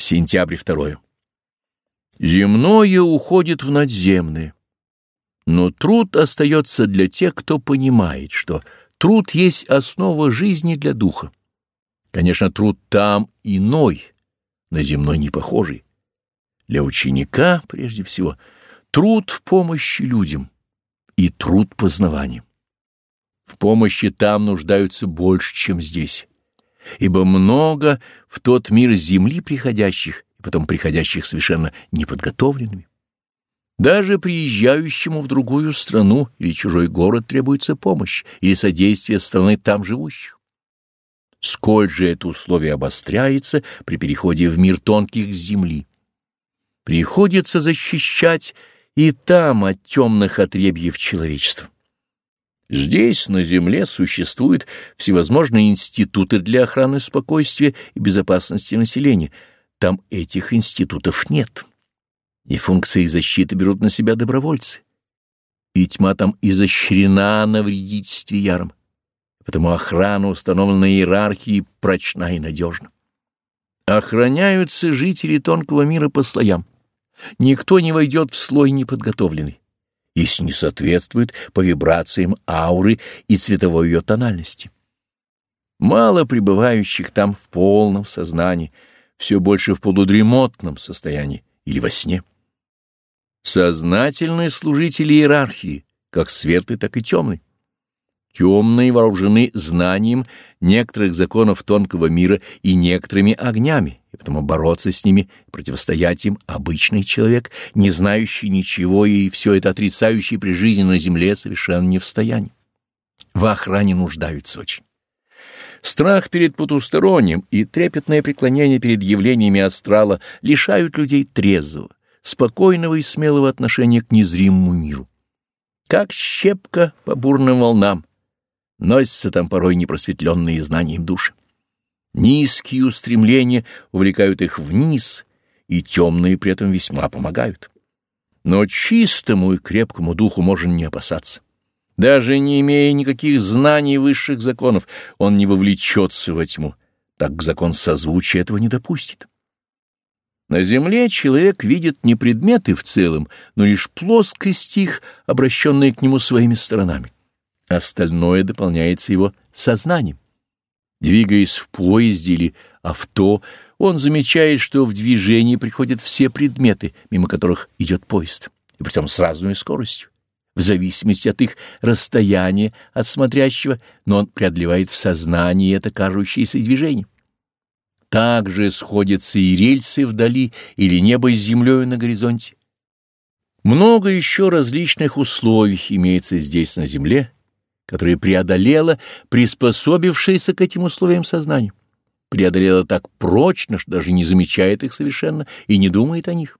Сентябрь 2. Земное уходит в надземное. Но труд остается для тех, кто понимает, что труд есть основа жизни для духа. Конечно, труд там иной, на земной не похожий. Для ученика, прежде всего, труд в помощи людям и труд познавания. В помощи там нуждаются больше, чем здесь, ибо много в тот мир земли приходящих, и потом приходящих совершенно неподготовленными. Даже приезжающему в другую страну или чужой город требуется помощь или содействие страны там живущих. Сколь же это условие обостряется при переходе в мир тонких земли. Приходится защищать и там от темных отребьев человечества. Здесь, на Земле, существуют всевозможные институты для охраны спокойствия и безопасности населения. Там этих институтов нет. И функции защиты берут на себя добровольцы. И тьма там изощрена на вредительстве яром. Потому охрана установлена иерархией прочна и надежна. Охраняются жители тонкого мира по слоям. Никто не войдет в слой неподготовленный, если не соответствует по вибрациям ауры и цветовой ее тональности. Мало пребывающих там в полном сознании, все больше в полудремотном состоянии или во сне. Сознательные служители иерархии, как светлый, так и темный. Темные вооружены знанием некоторых законов тонкого мира и некоторыми огнями, потому бороться с ними, противостоять им обычный человек, не знающий ничего и все это отрицающий при жизни на земле, совершенно не в состоянии. В охране нуждаются очень. Страх перед потусторонним и трепетное преклонение перед явлениями астрала лишают людей трезвого, спокойного и смелого отношения к незримому миру. Как щепка по бурным волнам, носятся там порой непросветленные знанием души. Низкие устремления увлекают их вниз, и темные при этом весьма помогают. Но чистому и крепкому духу можно не опасаться. Даже не имея никаких знаний высших законов, он не вовлечется во тьму, так закон созвучия этого не допустит. На земле человек видит не предметы в целом, но лишь плоскости их, обращенные к нему своими сторонами. Остальное дополняется его сознанием. Двигаясь в поезде или авто, он замечает, что в движении приходят все предметы, мимо которых идет поезд, и притом с разной скоростью, в зависимости от их расстояния от смотрящего, но он преодолевает в сознании это кажущееся движение. Также сходятся и рельсы вдали, или небо с землей на горизонте. Много еще различных условий имеется здесь на земле, которые преодолела приспособившееся к этим условиям сознание. Преодолела так прочно, что даже не замечает их совершенно и не думает о них.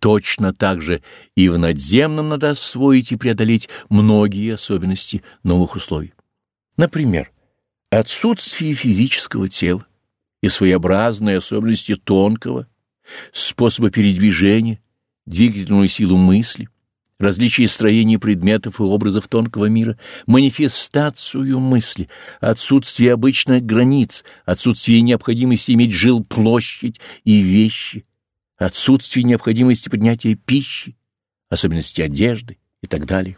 Точно так же и в надземном надо освоить и преодолеть многие особенности новых условий. Например, отсутствие физического тела и своеобразные особенности тонкого, способа передвижения, двигательную силу мысли — различие строений предметов и образов тонкого мира, манифестацию мысли, отсутствие обычных границ, отсутствие необходимости иметь жил площадь и вещи, отсутствие необходимости поднятия пищи, особенности одежды и так далее.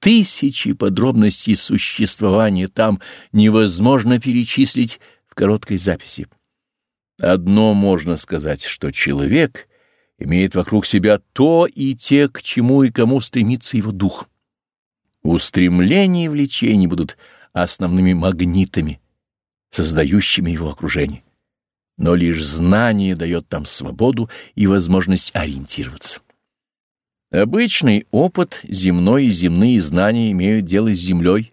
Тысячи подробностей существования там невозможно перечислить в короткой записи. Одно можно сказать, что человек — имеет вокруг себя то и те, к чему и кому стремится его дух. Устремления и влечения будут основными магнитами, создающими его окружение. Но лишь знание дает там свободу и возможность ориентироваться. Обычный опыт, земной и земные знания имеют дело с землей,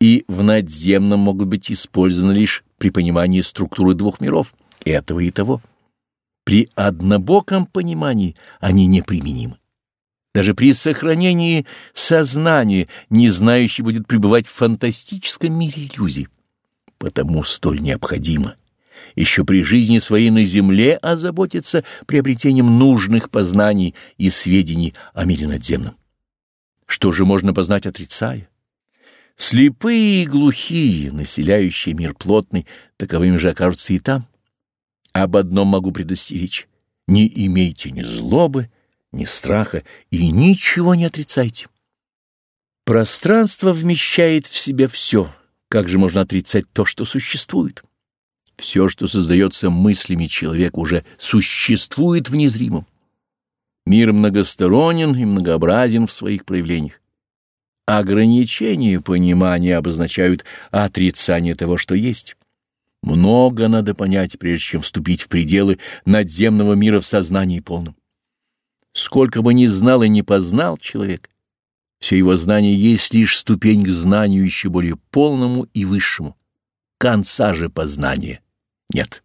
и в надземном могут быть использованы лишь при понимании структуры двух миров, этого и того. При однобоком понимании они неприменимы. Даже при сохранении сознания не знающий будет пребывать в фантастическом мире иллюзий. Потому столь необходимо еще при жизни своей на земле озаботиться приобретением нужных познаний и сведений о мире надземном. Что же можно познать, отрицая? Слепые и глухие, населяющие мир плотный, таковыми же окажутся и там. Об одном могу предостеречь. Не имейте ни злобы, ни страха и ничего не отрицайте. Пространство вмещает в себя все. Как же можно отрицать то, что существует? Все, что создается мыслями человека, уже существует в незримом. Мир многосторонен и многообразен в своих проявлениях. Ограничения понимания обозначают отрицание того, что есть. Много надо понять, прежде чем вступить в пределы надземного мира в сознании полном. Сколько бы ни знал и не познал человек, все его знание есть лишь ступень к знанию еще более полному и высшему. Конца же познания нет.